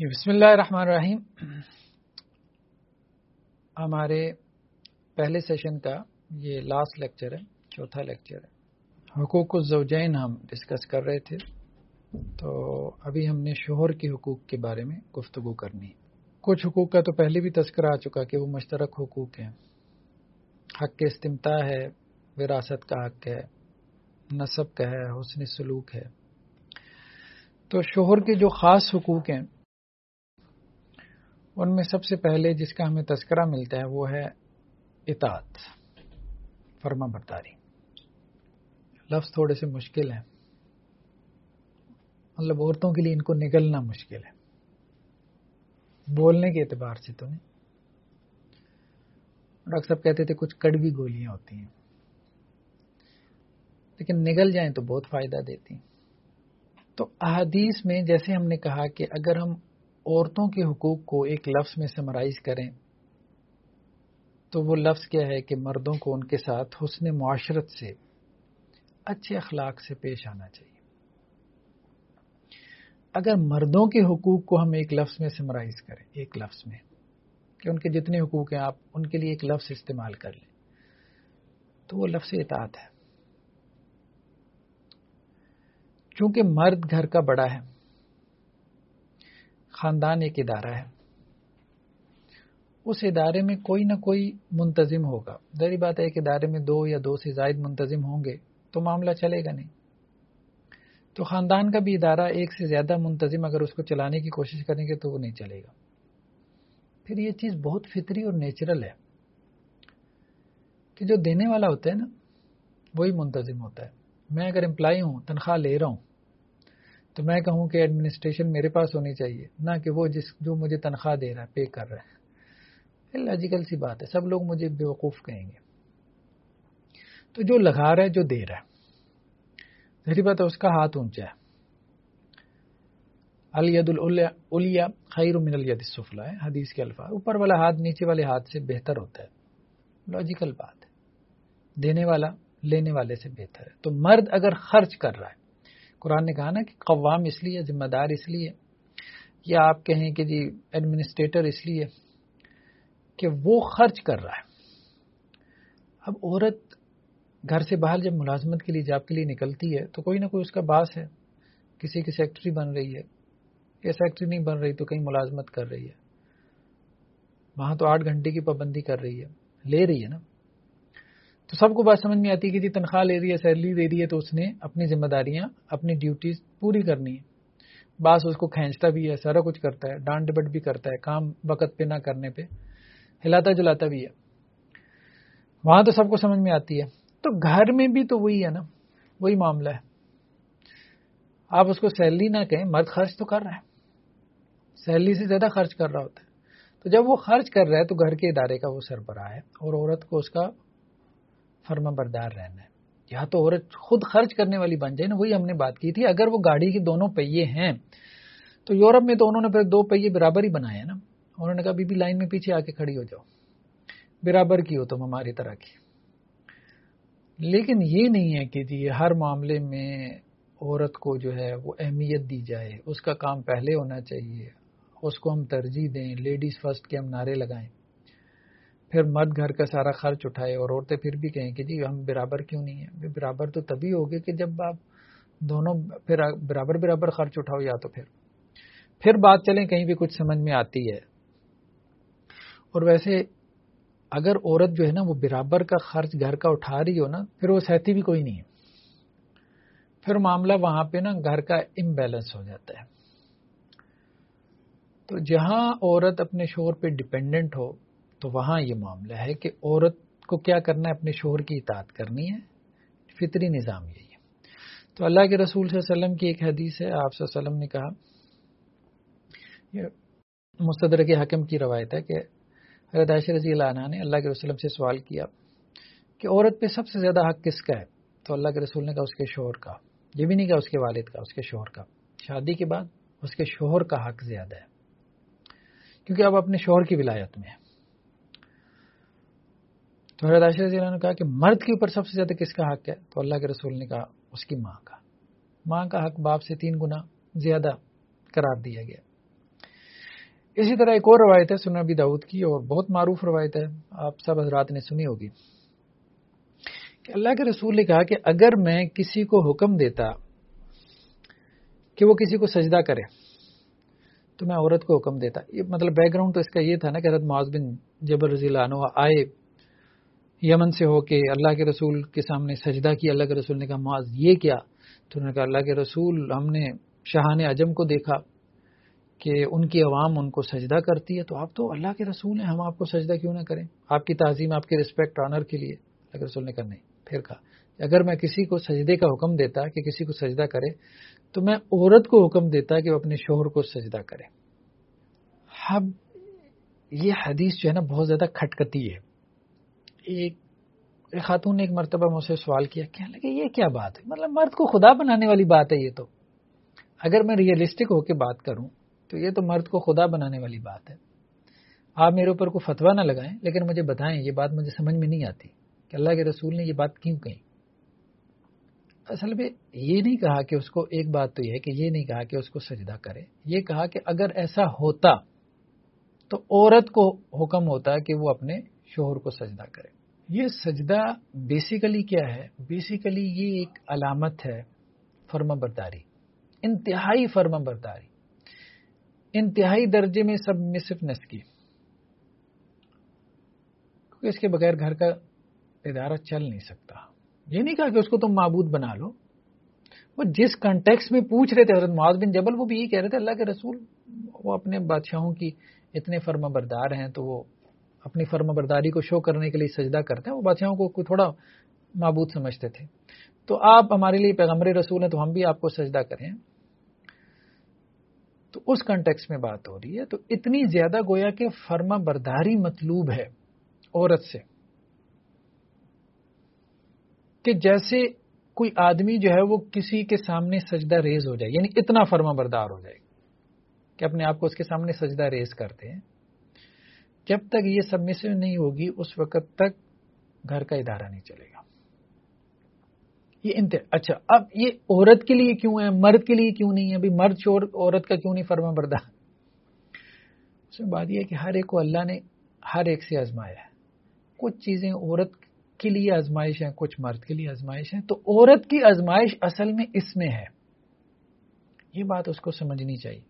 جی، بسم اللہ الرحمن الرحیم۔ ہمارے پہلے سیشن کا یہ لاسٹ لیکچر ہے، چوتھا لیکچر ہے۔ حقوق الزوجین ہم ڈسکس کر رہے تھے۔ تو ابھی ہم نے شوہر کے حقوق کے بارے میں گفتگو کرنی ہے۔ کچھ حقوق کا تو پہلے بھی تذکرہ آ چکا کہ وہ مشترک حقوق ہیں۔ حق کے استمتا ہے، وراثت کا حق ہے، نصب کا ہے، حسن سلوک ہے۔ تو شوہر کے جو خاص حقوق ہیں ان میں سب سے پہلے جس کا ہمیں تذکرہ ملتا ہے وہ ہے اطاعت، فرما برداری۔ لفظ تھوڑے سے مشکل ہیں۔ مطلب عورتوں کے لیے ان کو نگلنا مشکل ہے۔ بولنے کے اعتبار سے تو نہیں۔ ڈاکٹر صاحب کہتے تھے کچھ کڑوی گولیاں ہوتی ہیں۔ لیکن نگل جائیں تو بہت فائدہ دیتی ہیں۔ تو احادیث میں جیسے ہم نے کہا کہ اگر ہم عورتوں کے حقوق کو ایک لفظ میں سمرائز کریں تو وہ لفظ کیا ہے کہ مردوں کو ان کے ساتھ حسن معاشرت سے اچھے اخلاق سے پیش آنا چاہیے۔ اگر مردوں کے حقوق کو ہم ایک لفظ میں سمرائز کریں، ایک لفظ میں، کہ ان کے جتنے حقوق ہیں، آپ ان کے لیے ایک لفظ استعمال کر لیں، تو وہ لفظ اطاعت ہے۔ چونکہ مرد گھر کا بڑا ہے خاندان ایک ادارہ ہے۔ اس ادارے میں کوئی نہ کوئی منتظم ہوگا۔ ذری بات ہے کہ ادارے میں دو یا دو سے زائد منتظم ہوں گے تو معاملہ چلے گا نہیں۔ تو خاندان کا بھی ادارہ ایک سے زیادہ منتظم اگر اس کو چلانے کی کوشش کریں گے تو وہ نہیں چلے گا۔ پھر یہ چیز بہت فطری اور نیچرل ہے کہ جو دینے والا ہوتا ہے نا، وہی منتظم ہوتا ہے۔ میں اگر امپلائی ہوں، تنخواہ لے رہا ہوں تو میں کہوں کہ ایڈمنسٹریشن میرے پاس ہونی چاہیے، نہ کہ وہ جس جو مجھے تنخواہ دے رہا ہے پے کر رہا ہے۔ لاجیکل سی بات ہے، سب لوگ مجھے بیوقوف کہیں گے۔ تو جو لگا رہا ہے، جو دے رہا ہے۔ ظاہری بات ہے، اس کا ہاتھ اونچا ہے۔ الید الیا خیر من الید السفلا ہے حدیث کے الفاظ۔ اوپر والا ہاتھ نیچے والے ہاتھ سے بہتر ہوتا ہے۔ لاجیکل بات ہے۔ دینے والا لینے والے سے بہتر ہے۔ تو مرد اگر خرچ کر رہا ہے قرآن نے کہا نا کہ قوام اس لیے، ذمہ دار اس لیے، یا آپ کہیں کہ جی ایڈمنسٹریٹر اس لیے کہ وہ خرچ کر رہا ہے۔ اب عورت گھر سے باہر جب ملازمت کے لیے جاب کے لیے نکلتی ہے تو کوئی نہ کوئی اس کا باس ہے۔ کسی کی سیکٹری بن رہی ہے یا سیکٹری نہیں بن رہی تو کہیں ملازمت کر رہی ہے۔ وہاں تو آٹھ گھنٹے کی پابندی کر رہی ہے، لے رہی ہے نا۔ تو سب کو بات سمجھ میں آتی ہے کہ جی تنخواہ لے رہی ہے، سیلری دے رہی ہے، تو اس نے اپنی ذمہ داریاں، اپنی ڈیوٹیز پوری کرنی ہے باس اس کو کھینچتا بھی ہے، سارا کچھ کرتا ہے، ڈانٹ ڈبٹ بھی کرتا ہے، کام وقت پہ نہ کرنے پہ، ہلاتا جلاتا بھی ہے۔ وہاں تو سب کو سمجھ میں آتی ہے۔ تو گھر میں بھی تو وہی ہے نا، وہی معاملہ ہے۔ آپ اس کو سیلری نہ کہیں، مرد خرچ تو کر رہا ہے۔ سیلری سے زیادہ خرچ کر رہا ہوتا ہے۔ تو جب وہ خرچ کر رہا ہے تو گھر کے ادارے کا وہ سربراہ ہے اور عورت کو اس کا فرما بردار رہنا ہے۔ یا تو عورت خود خرچ کرنے والی بن جائے نا، وہی ہم نے بات کی تھی۔ اگر وہ گاڑی کے دونوں پہیے ہیں، تو یورپ میں تو انہوں نے پھر دو پہیے برابر ہی بنائے نا۔ انہوں نے کہا، بی بی، لائن میں پیچھے آ کے کھڑی ہو جاؤ۔ برابر کی ہو تم ہماری طرح کی۔ لیکن یہ نہیں ہے کہ جی ہر معاملے میں عورت کو جو ہے وہ اہمیت دی جائے۔ اس کا کام پہلے ہونا چاہیے۔ اس کو ہم ترجیح دیں۔ لیڈیز فرسٹ کے ہم نعرے لگائیں۔ پھر مرد گھر کا سارا خرچ اٹھائے اور عورتیں پھر بھی کہیں کہ جی ہم برابر کیوں نہیں ہیں؟ برابر تو تبھی ہوگے کہ جب آپ دونوں پھر برابر برابر خرچ اٹھاؤ یا تو پھر۔ پھر بات چلیں کہیں بھی کچھ سمجھ میں آتی ہے۔ اور ویسے اگر عورت جو ہے نا وہ برابر کا خرچ گھر کا اٹھا رہی ہو نا، پھر وہ سہتی بھی کوئی نہیں ہے۔ پھر معاملہ وہاں پہ نا گھر کا امبیلنس ہو جاتا ہے۔ تو جہاں عورت اپنے شور پہ ڈپینڈنٹ ہو تو وہاں یہ معاملہ ہے کہ عورت کو کیا کرنا ہے؟ اپنے شوہر کی اطاعت کرنی ہے۔ فطری نظام یہی ہے۔ تو اللہ کے رسول صلی اللہ علیہ وسلم کی ایک حدیث ہے۔ آپ صلی اللہ علیہ وسلم نے کہا مستدر کے حکم کی روایت ہے کہ حضرت عائشہ رضی اللہ عنہ نے اللہ کے رسول سے سوال کیا کہ عورت پہ سب سے زیادہ حق کس کا ہے؟ تو اللہ کے رسول نے کہا، اس کے شوہر کا۔ یہ بھی نہیں کہا، اس کے والد کا، اس کے شوہر کا۔ شادی کے بعد اس کے شوہر کا حق زیادہ ہے۔ کیونکہ اب اپنے شوہر کی ولایت میں ہے۔ تو حضرت عائشہ رضی اللہ نے کہا کہ مرد کے اوپر سب سے زیادہ کس کا حق ہے؟ تو اللہ کے رسول نے کہا اس کی ماں کا۔ ماں کا حق باپ سے تین گنا زیادہ قرار دیا گیا۔ اسی طرح ایک اور روایت ہے سنبی داود کی، اور بہت معروف روایت ہے۔ آپ سب حضرات نے سنی ہوگی۔ کہ اللہ کے رسول نے کہا کہ اگر میں کسی کو حکم دیتا کہ وہ کسی کو سجدہ کرے، تو میں عورت کو حکم دیتا۔ یہ مطلب بیک گراؤنڈ تو اس کا یہ تھا نا کہ حضرت معاذ بن جبر رضی اللہ عنہ آئے یمن سے ہو کے اللہ کے رسول کے سامنے سجدہ کیا اللہ کے رسول نے کہا، معاذ، یہ کیا؟ تو انہوں نے کہا، اللہ کے رسول، ہم نے شاہان اجم کو دیکھا کہ ان کی عوام ان کو سجدہ کرتی ہے، تو آپ تو اللہ کے رسول ہیں، ہم آپ کو سجدہ کیوں نہ کریں؟ آپ کی تعظیم، آپ کی رسپیکٹ آنر کے لیے۔ اللہ کے رسول نے کہا، نہیں، پھر کہا۔ اگر میں کسی کو سجدے کا حکم دیتا کہ کسی کو سجدہ کرے، تو میں عورت کو حکم دیتا کہ وہ اپنے شوہر کو سجدہ کرے۔ اب یہ حدیث جو ہے نا، بہت زیادہ کھٹکتی ہے۔ ایک خاتون نے ایک مرتبہ مجھ سے سوال کیا، کہنے لگے، یہ کیا بات ہے؟ مطلب مرد کو خدا بنانے والی بات ہے یہ تو۔ اگر میں ریئلسٹک ہو کے بات کروں تو یہ تو مرد کو خدا بنانے والی بات ہے۔ آپ میرے اوپر کو فتوا نہ لگائیں، لیکن مجھے بتائیں، یہ بات مجھے سمجھ میں نہیں آتی کہ اللہ کے رسول نے یہ بات کیوں کہی۔ اصل میں یہ نہیں کہا کہ اس کو ایک بات تو یہ ہے کہ یہ نہیں کہا کہ اس کو سجدہ کرے، یہ کہا کہ اگر ایسا ہوتا تو عورت کو حکم ہوتا کہ وہ اپنے شوہر کو سجدہ کرے۔ یہ سجدہ بیسیکلی کیا ہے؟ بیسیکلی یہ ایک علامت ہے فرما برداری، انتہائی فرما برداری، انتہائی درجے میں سب مصف نس کی کیونکہ اس کے بغیر گھر کا ادارہ چل نہیں سکتا۔ یہ نہیں کہا کہ اس کو تم معبود بنا لو۔ وہ جس کنٹیکس میں پوچھ رہے تھے، حضرت معاذ بن جبل، وہ بھی یہی کہہ رہے تھے، اللہ کے رسول، وہ اپنے بادشاہوں کی اتنے فرما بردار ہیں تو وہ اپنی فرما برداری کو شو کرنے کے لیے سجدہ کرتے ہیں، وہ بادشاہوں کو کوئی تھوڑا معبود سمجھتے تھے۔ تو آپ ہمارے لیے پیغمبر رسول ہیں، تو ہم بھی آپ کو سجدہ کریں۔ تو اس کنٹیکس میں بات ہو رہی ہے۔ تو اتنی زیادہ گویا کہ فرما برداری مطلوب ہے عورت سے۔ کہ جیسے کوئی آدمی جو ہے وہ کسی کے سامنے سجدہ ریز ہو جائے یعنی اتنا فرما بردار ہو جائے کہ اپنے آپ کو اس کے سامنے سجدہ ریز کرتے ہیں۔ جب تک یہ سب میں سے نہیں ہوگی، اس وقت تک گھر کا ادارہ نہیں چلے گا۔ یہ انت اچھا اب یہ عورت کے لیے کیوں ہے؟ مرد کے لیے کیوں نہیں ہے؟ ابھی مرد چور، عورت کا کیوں نہیں فرما بردار اس میں بات یہ ہے کہ ہر ایک کو اللہ نے ہر ایک سے آزمایا ہے۔ کچھ چیزیں عورت کے لیے آزمائش ہیں، کچھ مرد کے لیے آزمائش ہیں۔ تو عورت کی آزمائش اصل میں اس میں ہے۔ یہ بات اس کو سمجھنی چاہیے۔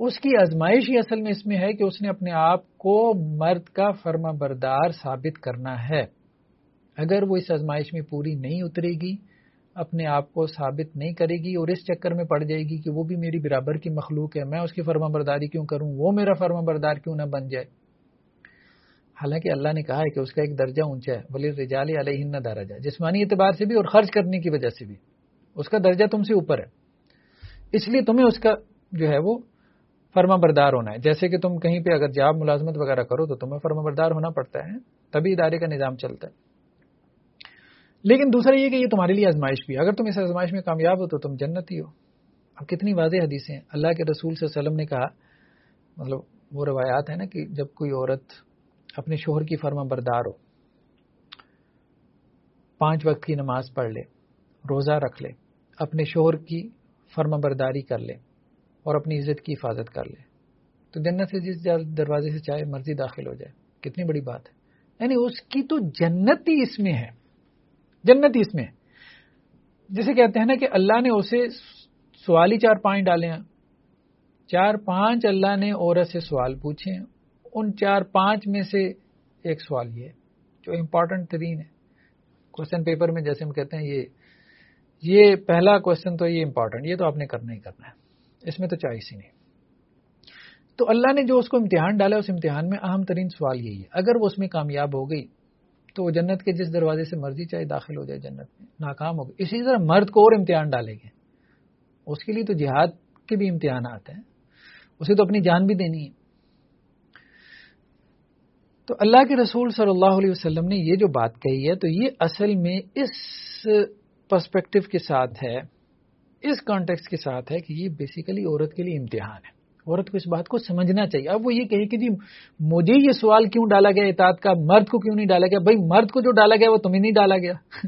اس کی آزمائش ہی اصل میں اس میں ہے کہ اس نے اپنے آپ کو مرد کا فرما بردار ثابت کرنا ہے۔ اگر وہ اس آزمائش میں پوری نہیں اترے گی، اپنے آپ کو ثابت نہیں کرے گی اور اس چکر میں پڑ جائے گی کہ وہ بھی میری برابر کی مخلوق ہے، میں اس کی فرما برداری کیوں کروں؟ وہ میرا فرما بردار کیوں نہ بن جائے؟ حالانکہ اللہ نے کہا ہے کہ اس کا ایک درجہ اونچا ہے ولی رجال علیہ نہ جسمانی اعتبار سے بھی اور خرچ کرنے کی وجہ سے بھی۔ اس کا درجہ تم سے اوپر ہے۔ اس لیے تمہیں اس کا جو ہے وہ فرما بردار ہونا ہے۔ جیسے کہ تم کہیں پہ اگر جاب ملازمت وغیرہ کرو تو تمہیں فرما بردار ہونا پڑتا ہے، تبھی ادارے کا نظام چلتا ہے۔ لیکن دوسرا یہ کہ یہ تمہارے لیے آزمائش بھی ہے۔ اگر تم اس آزمائش میں کامیاب ہو تو تم جنت ہی ہو۔ اب کتنی واضح حدیثیں ہیں۔ اللہ کے رسول صلی اللہ علیہ وسلم نے کہا مطلب وہ روایات ہیں نا کہ جب کوئی عورت اپنے شوہر کی فرما بردار ہو، پانچ وقت کی نماز پڑھ لے، روزہ رکھ لے، اپنے شوہر کی فرما برداری کر لے اور اپنی عزت کی حفاظت کر لے۔ تو جنت سے جس دروازے سے چاہے مرضی داخل ہو جائے۔ کتنی بڑی بات ہے۔ یعنی اس کی تو جنت ہی اس میں ہے۔ جنت ہی اس میں ہے۔ جسے کہتے ہیں نا کہ اللہ نے اسے سوال ہی چار پانچ ڈالے ہیں۔ چار پانچ اللہ نے عورت سے سوال پوچھے ہیں۔ ان چار پانچ میں سے ایک سوال یہ جو امپورٹنٹ ترین ہے۔ کوشچن پیپر میں جیسے ہم کہتے ہیں یہ یہ پہلا کوشچن تو یہ امپورٹنٹ یہ تو آپ نے کرنا ہی کرنا ہے۔ اس میں تو چوائس ہی نہیں۔ تو اللہ نے جو اس کو امتحان ڈالا، اس امتحان میں اہم ترین سوال یہی ہے۔ اگر وہ اس میں کامیاب ہو گئی، تو وہ جنت کے جس دروازے سے مرضی چاہے داخل ہو جائے، جنت میں ناکام ہو گئی۔ اسی طرح مرد کو اور امتحان ڈالے گے اس کے لیے تو جہاد کے بھی امتحانات ہیں۔ اسے تو اپنی جان بھی دینی ہے۔ تو اللہ کے رسول صلی اللہ علیہ وسلم نے یہ جو بات کہی ہے، تو یہ اصل میں اس پرسپیکٹو کے ساتھ ہے۔ اس کانٹیکس کے ساتھ ہے کہ یہ بیسیکلی عورت کے لیے امتحان ہے۔ عورت کو اس بات کو سمجھنا چاہیے۔ اب وہ یہ کہے کہ جی مجھے یہ سوال کیوں ڈالا گیا؟ اطاعت کا مرد کو کیوں نہیں ڈالا گیا؟ بھائی، مرد کو جو ڈالا گیا وہ تمہیں نہیں ڈالا گیا۔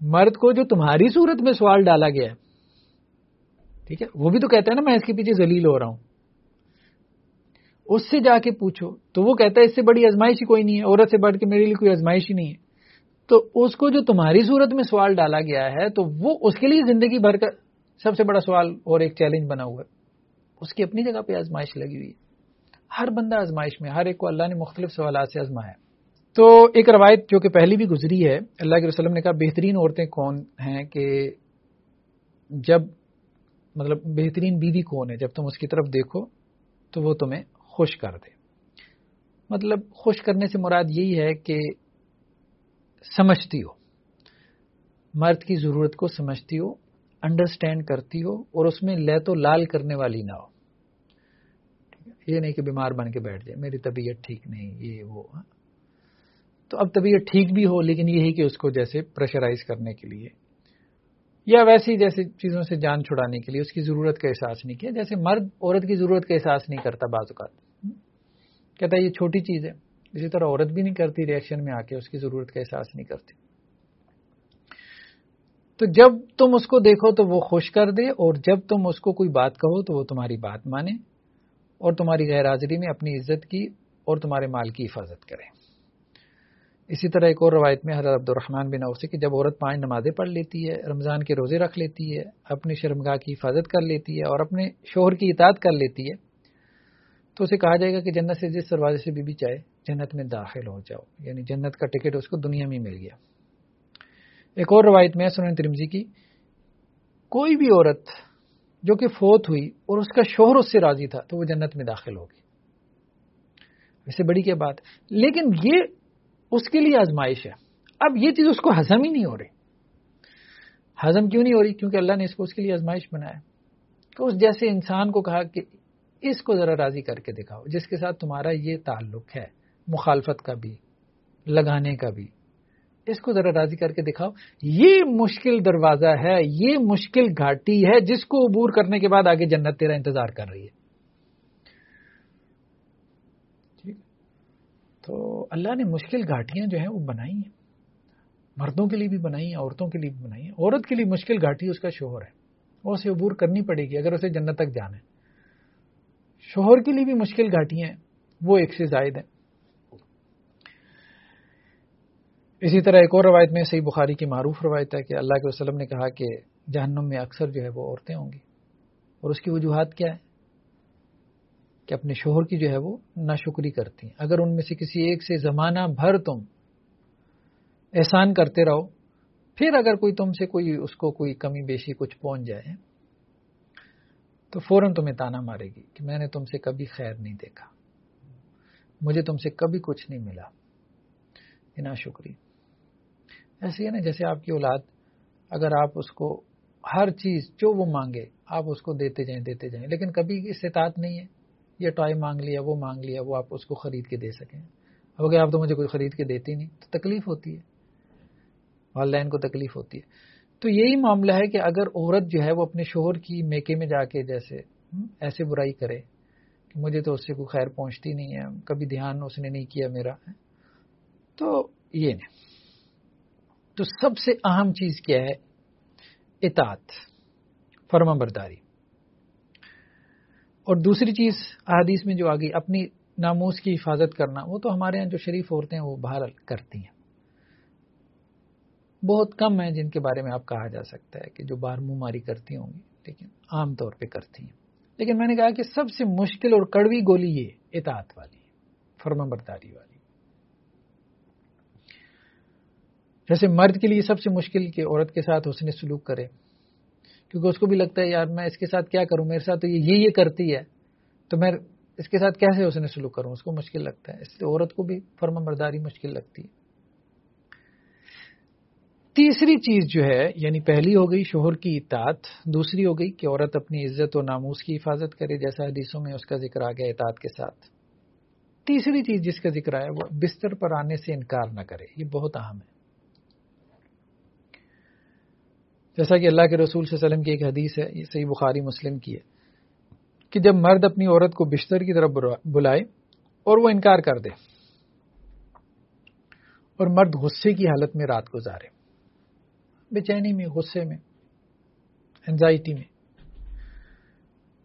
مرد کو جو تمہاری صورت میں سوال ڈالا گیا ٹھیک ہے؟ وہ بھی تو کہتا ہے نا، میں اس کے پیچھے ذلیل ہو رہا ہوں۔ اس سے جا کے پوچھو تو وہ کہتا ہے، اس سے بڑی ازمائش ہی کوئی نہیں ہے۔ عورت سے بڑھ کے میرے لیے کوئی ازمائش ہی نہیں ہے۔ تو اس کو جو تمہاری صورت میں سوال ڈالا گیا ہے، تو وہ اس کے لیے زندگی بھر کا سب سے بڑا سوال اور ایک چیلنج بنا ہوا ہے۔ اس کی اپنی جگہ پہ آزمائش لگی ہوئی ہے۔ ہر بندہ آزمائش میں، ہر ایک کو اللہ نے مختلف سوالات سے آزمایا۔ تو ایک روایت جو کہ پہلی بھی گزری ہے، اللہ کے وسلم نے کہا، بہترین عورتیں کون ہیں کہ جب مطلب بہترین بیوی کون ہے؟ جب تم اس کی طرف دیکھو، تو وہ تمہیں خوش کر دے۔ مطلب خوش کرنے سے مراد یہی ہے کہ سمجھتی ہو۔ مرد کی ضرورت کو سمجھتی ہو انڈرسٹینڈ کرتی ہو اور اس میں لے تو لال کرنے والی نہ ہو۔ یہ نہیں کہ بیمار بن کے بیٹھ جائے، میری طبیعت ٹھیک نہیں، یہ وہ۔ تو اب طبیعت ٹھیک بھی ہو، لیکن یہی کہ اس کو جیسے پریشرائز کرنے کے لیے یا ویسی جیسی چیزوں سے جان چھڑانے کے لیے اس کی ضرورت کا احساس نہیں کیا۔ جیسے مرد عورت کی ضرورت کا احساس نہیں کرتا بعض اوقات۔ کہتا ہے یہ چھوٹی چیز ہے۔ اسی طرح عورت بھی نہیں کرتی ریئیکشن میں آ کے اس کی ضرورت کا احساس نہیں کرتی۔ تو جب تم اس کو دیکھو تو وہ خوش کر دے اور جب تم اس کو کوئی بات کہو تو وہ تمہاری بات مانے اور تمہاری غیر حاضری میں اپنی عزت کی اور تمہارے مال کی حفاظت کرے۔ اسی طرح ایک اور روایت میں حضرت عبد الرحمن بن اوسے کہ جب عورت پانچ نمازیں پڑھ لیتی ہے رمضان کے روزے رکھ لیتی ہے اپنی شرمگاہ کی حفاظت کر لیتی ہے اور اپنے شوہر کی اطاعت کر لیتی ہے تو اسے کہا جائے گا کہ جنت سے جس دروازے سے بھی, بھی چاہے جنت میں داخل ہو جاؤ۔ یعنی جنت کا ٹکٹ اس کو دنیا میں مل گیا۔ ایک اور روایت میں سنن ترمزی کی، کوئی بھی عورت جو کہ فوت ہوئی اور اس کا شوہر اس سے راضی تھا تو وہ جنت میں داخل ہوگی۔ اسے بڑی کیا بات۔ لیکن یہ اس کے لیے آزمائش ہے۔ اب یہ چیز اس کو ہزم ہی نہیں ہو رہی۔ ہزم کیوں نہیں ہو رہی؟ کیونکہ اللہ نے اس کو اس کے لیے آزمائش بنایا۔ کہ اس جیسے انسان کو کہا کہ اس کو ذرا راضی کر کے دکھاؤ، جس کے ساتھ تمہارا یہ تعلق ہے۔ مخالفت کا بھی، لگانے کا بھی۔ اس کو ذرا راضی کر کے دکھاؤ۔ یہ مشکل دروازہ ہے، یہ مشکل گھاٹی ہے جس کو عبور کرنے کے بعد آگے جنت تیرا انتظار کر رہی ہے۔ تو اللہ نے مشکل گھاٹیاں جو ہیں وہ بنائی ہیں۔ مردوں کے لیے بھی بنائی ہیں، عورتوں کے لیے بھی بنائی ہیں۔ عورت کے لیے مشکل گھاٹی اس کا شوہر ہے۔ وہ اسے عبور کرنی پڑے گی اگر اسے جنت تک جانا ہے۔ شوہر کے لیے بھی مشکل گھاٹیاں ہیں، وہ ایک سے زائد ہیں۔ اسی طرح ایک اور روایت میں صحیح بخاری کی معروف روایت ہے کہ اللہ کے وسلم نے کہا کہ جہنم میں اکثر جو ہے وہ عورتیں ہوں گی۔ اور اس کی وجوہات کیا ہے کہ اپنے شوہر کی جو ہے وہ ناشکری کرتی ہیں۔ اگر ان میں سے کسی ایک سے زمانہ بھر تم احسان کرتے رہو، پھر اگر کوئی تم سے کوئی اس کو کوئی کمی بیشی کچھ پہنچ جائے، تو فوراً تمہیں تانا مارے گی کہ میں نے تم سے کبھی خیر نہیں دیکھا۔ مجھے تم سے کبھی کچھ نہیں ملا۔ یہ نا شکریہ ایسی ہے نا، جیسے آپ کی اولاد، اگر آپ اس کو ہر چیز، جو وہ مانگے، آپ اس کو دیتے جائیں دیتے جائیں، لیکن کبھی استطاعت نہیں ہے یہ ٹوائے مانگ لیا، وہ مانگ لیا، وہ آپ اس کو خرید کے دے سکیں۔ اب اگر آپ تو مجھے کوئی خرید کے دیتے نہیں، تو تکلیف ہوتی ہے۔ والدین کو تکلیف ہوتی ہے۔ تو یہی معاملہ ہے کہ اگر عورت جو ہے وہ اپنے شوہر کی میکے میں جا کے جیسے ایسے برائی کرے کہ مجھے تو اس سے کوئی خیر پہنچتی نہیں ہے، کبھی دھیان اس نے نہیں کیا میرا، تو یہ نہیں۔ تو سب سے اہم چیز کیا ہے؟ اطاعت فرما برداری اور دوسری چیز احادیث میں جو آ گئی اپنی ناموس کی حفاظت کرنا، وہ تو ہمارے یہاں جو شریف عورتیں وہ بہر کرتی ہیں۔ بہت کم ہیں جن کے بارے میں آپ کہا جا سکتا ہے کہ جو باہر منہ ماری کرتی ہوں گی، لیکن عام طور پہ کرتی ہیں۔ لیکن میں نے کہا کہ سب سے مشکل اور کڑوی گولی یہ اطاعت والی فرما برداری والی۔ جیسے مرد کے لیے سب سے مشکل کہ عورت کے ساتھ حسن سلوک کرے، کیونکہ اس کو بھی لگتا ہے یار میں اس کے ساتھ کیا کروں، میرے ساتھ تو یہ یہ کرتی ہے، تو میں اس کے ساتھ کیسے حسن سلوک کروں؟ اس کو مشکل لگتا ہے۔ اس لیے عورت کو بھی فرما برداری مشکل لگتی ہے۔ تیسری چیز جو ہے یعنی پہلی ہو گئی شوہر کی اطاعت، دوسری ہو گئی کہ عورت اپنی عزت و ناموس کی حفاظت کرے، جیسا حدیثوں میں اس کا ذکر آ گیا اطاعت کے ساتھ۔ تیسری چیز جس کا ذکر آیا، وہ بستر پر آنے سے انکار نہ کرے، یہ بہت اہم ہے۔ جیسا کہ اللہ کے رسول صلی اللہ علیہ وسلم کی ایک حدیث ہے، یہ صحیح بخاری مسلم کی ہے کہ جب مرد اپنی عورت کو بستر کی طرف بلائے اور وہ انکار کر دے اور مرد غصے کی حالت میں رات گزارے۔ بے چینی میں، غصے میں انزائٹی میں۔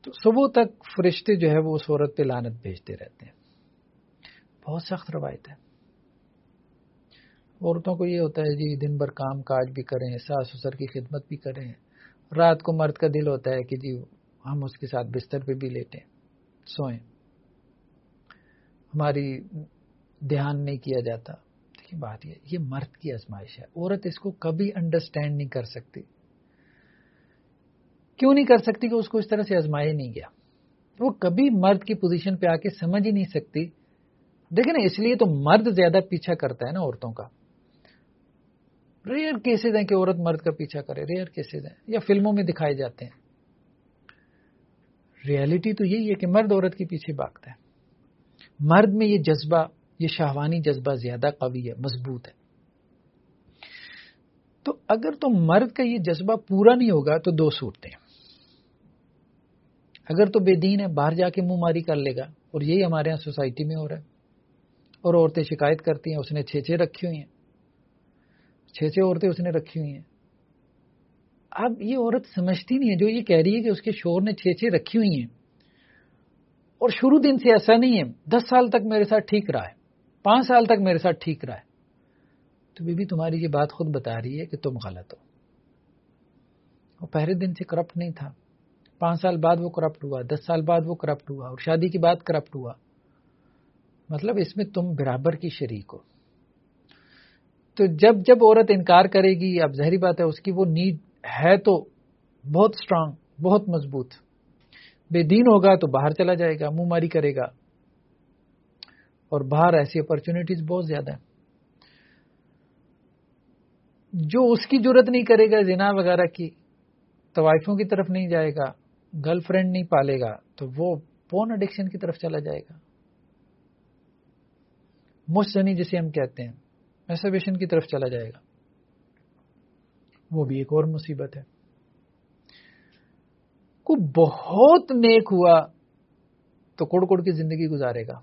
تو صبح تک فرشتے جو ہے وہ اس عورت پہ لانت بھیجتے رہتے ہیں۔ بہت سخت روایت ہے۔ عورتوں کو یہ ہوتا ہے جی دن بھر کام کاج بھی کریں، ساس سسر کی خدمت بھی کریں۔ رات کو مرد کا دل ہوتا ہے کہ جی ہم اس کے ساتھ بستر پہ بھی لیٹیں، سوئیں۔ ہماری دھیان نہیں کیا جاتا۔ دیکھیے، بات یہ یہ مرد کی آزمائش ہے۔ عورت اس کو کبھی انڈرسٹینڈ نہیں کر سکتی۔ کیوں نہیں کر سکتی کہ اس کو اس طرح سے آزمایا نہیں گیا؟ وہ کبھی مرد کی پوزیشن پہ آ کے سمجھ ہی نہیں سکتی۔ دیکھیں نا، اس لیے تو مرد زیادہ پیچھا کرتا ہے نا عورتوں کا۔ ریئر کیسز ہیں کہ عورت مرد کا پیچھا کرے، ریئر کیسز ہیں، یا فلموں میں دکھائے جاتے ہیں۔ ریالٹی تو یہی ہے کہ مرد عورت کے پیچھے بھاگتا ہے۔ مرد میں یہ جذبہ، یہ شاہوانی جذبہ زیادہ قوی ہے، مضبوط ہے۔ تو اگر تو مرد کا یہ جذبہ پورا نہیں ہوگا تو دو صورتیں اگر تو بے دین ہے، باہر جا کے منہ ماری کر لے گا، اور یہی ہمارے یہاں سوسائٹی میں ہو رہا ہے۔ اور عورتیں شکایت کرتی ہیں، اس نے چھ چھ رکھی ہوئی ہیں۔ چھ چھ عورتیں اس نے رکھی ہوئی ہیں۔ اب یہ عورت سمجھتی نہیں ہے، جو یہ کہہ رہی ہے کہ اس کے شور نے چھ چھ رکھی ہوئی ہیں۔ اور شروع دن سے ایسا نہیں ہے، دس سال تک میرے ساتھ ٹھیک رہا ہے، پانچ سال تک میرے ساتھ ٹھیک رہا ہے۔ تو بی بی تمہاری یہ بات خود بتا رہی ہے کہ تم غلط ہو۔ وہ پہلے دن سے کرپٹ نہیں تھا۔ پانچ سال بعد وہ کرپٹ ہوا، دس سال بعد وہ کرپٹ ہوا اور شادی کی بات کرپٹ ہوا۔ مطلب اس میں تم برابر کی شریک ہو۔ تو جب جب عورت انکار کرے گی، اب ظاہری بات ہے، اس کی وہ نیڈ ہے تو بہت اسٹرانگ بہت مضبوط۔ بے دین ہوگا تو باہر چلا جائے گا، منہ ماری کرے گا۔ اور باہر ایسی اپرچونیٹیز بہت زیادہ ہیں۔ جو اس کی ضرورت نہیں کرے گا، زنا وغیرہ کی طوائفوں کی طرف نہیں جائے گا، گرل فرینڈ نہیں پالے گا، تو وہ پون اڈکشن کی طرف چلا جائے گا۔ مسنی جسے ہم کہتے ہیں۔ میسبیشن کی طرف چلا جائے گا۔ وہ بھی ایک اور مصیبت ہے۔ کو بہت نیک ہوا تو کڑ کڑ کی زندگی گزارے گا۔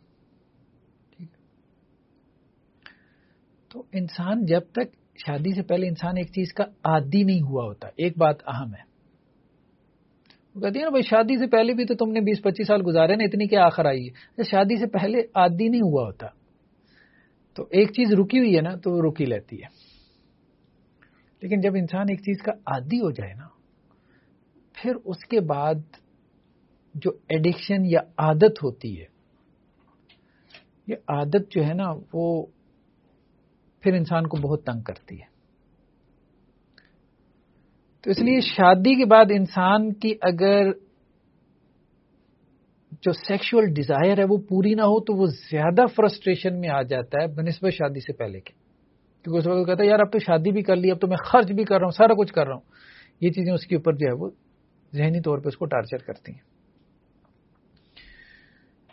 تو انسان جب تک شادی سے پہلے انسان ایک چیز کا عادی نہیں ہوا ہوتا، ایک بات اہم ہے۔ وہ کہتی ہے نا، بھائی، شادی سے پہلے بھی تو تم نے بیس پچیس سال گزارے نا، اتنی کیا آخر آئی ہے؟ شادی سے پہلے عادی نہیں ہوا ہوتا۔ تو ایک چیز رکی ہوئی ہے نا تو وہ رکی لیتی ہے۔ لیکن جب انسان ایک چیز کا عادی ہو جائے نا، پھر اس کے بعد جو ایڈکشن یا عادت ہوتی ہے، یہ عادت جو ہے نا وہ پھر انسان کو بہت تنگ کرتی ہے۔ تو اس لیے شادی کے بعد انسان کی اگر جو سیکشل ڈیزائر ہے وہ پوری نہ ہو تو وہ زیادہ فرسٹریشن میں آ جاتا ہے بنسبت شادی سے پہلے کے۔ کیونکہ اس وقت کہتا ہے، یار اب تو شادی بھی کر لی، اب تو میں خرچ بھی کر رہا ہوں، سارا کچھ کر رہا ہوں۔ یہ چیزیں اس کے اوپر جو ہے وہ ذہنی طور پہ اس کو ٹارچر کرتی ہیں۔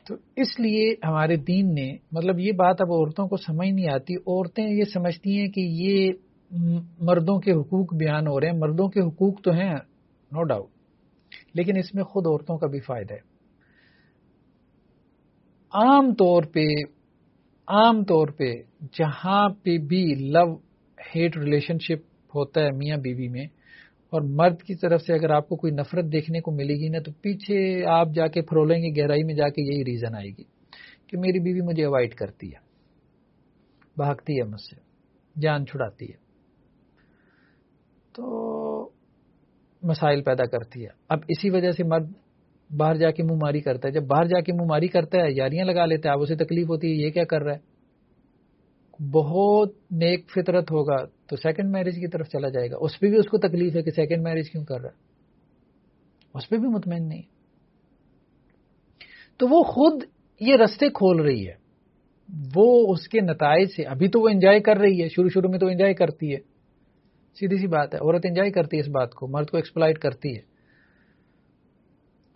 تو اس لیے ہمارے دین نے مطلب یہ بات اب عورتوں کو سمجھ نہیں آتی۔ عورتیں یہ سمجھتی ہیں کہ یہ مردوں کے حقوق بیان ہو رہے ہیں۔ مردوں کے حقوق تو ہیں نو ڈاؤٹ لیکن اس میں خود عورتوں کا بھی فائدہ ہے۔ عام طور پہ، عام طور پہ جہاں پہ بھی لو ہیٹ ریلیشن شپ ہوتا ہے میاں بیوی میں، اور مرد کی طرف سے اگر آپ کو کوئی نفرت دیکھنے کو ملے گی نا، تو پیچھے آپ جا کے پھرولیں گے، گہرائی میں جا کے یہی ریزن آئے گی کہ میری بیوی مجھے اوائڈ کرتی ہے، بھاگتی ہے مجھ سے، جان چھڑاتی ہے۔ تو مسائل پیدا کرتی ہے۔ اب اسی وجہ سے مرد باہر جا کے منہ ماری کرتا ہے۔ جب باہر جا کے منہ ماری کرتا ہے، یاریاں لگا لیتے ہیں آپ اسے تکلیف ہوتی ہے، یہ کیا کر رہا ہے؟ بہت نیک فطرت ہوگا تو سیکنڈ میرج کی طرف چلا جائے گا۔ اس پہ بھی اس کو تکلیف ہے کہ سیکنڈ میرج کیوں کر رہا ہے؟ اس پہ بھی مطمئن نہیں۔ تو وہ خود یہ رستے کھول رہی ہے۔ وہ اس کے نتائج سے، ابھی تو وہ انجوائے کر رہی ہے۔ شروع شروع میں تو انجوائے کرتی ہے۔ سیدھی سی بات ہے، عورت انجوائے کرتی ہے اس بات کو، مرد کو ایکسپلائٹ کرتی ہے۔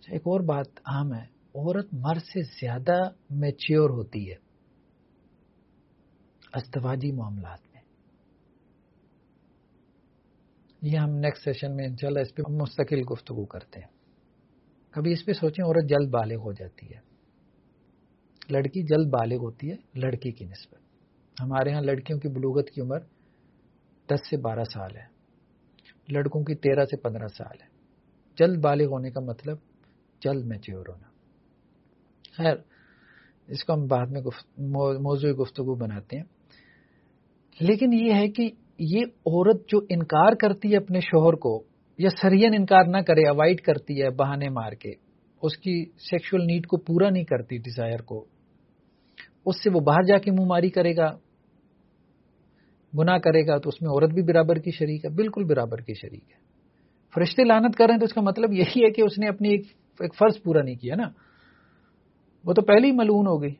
ایک اور بات عام ہے، عورت مرد سے زیادہ میچیور ہوتی ہے۔ استواجی معاملات میں۔ یہ ہم نیکسٹ سیشن میں انشاءاللہ اس پہ مستقل گفتگو کرتے ہیں۔ کبھی اس پہ سوچیں عورت جلد بالغ ہو جاتی ہے۔ لڑکی جلد بالغ ہوتی ہے، لڑکی کی نسبت۔ ہمارے ہاں لڑکیوں کی بلوغت کی عمر دس سے بارہ سال ہے۔ لڑکوں کی تیرہ سے پندرہ سال ہے۔ جلد بالغ ہونے کا مطلب جلد میچیور ہونا خیر، اس کو ہم بعد میں گفت موضوع گفتگو بناتے ہیں۔ لیکن یہ ہے کہ یہ عورت جو انکار کرتی ہے اپنے شوہر کو، یا سرین انکار نہ کرے اوائڈ کرتی ہے بہانے مار کے، اس کی سیکشل نیڈ کو پورا نہیں کرتی ڈیزائر کو، اس سے وہ باہر جا کے منہ ماری کرے گا گنا کرے گا، تو اس میں عورت بھی برابر کی شریک ہے، بالکل برابر کی شریک ہے۔ فرشتے لانت کر رہے ہیں تو اس کا مطلب یہی ہے کہ اس نے اپنی ایک ایک فرض پورا نہیں کیا نا۔ وہ تو پہلے ہی ملون ہو گئی۔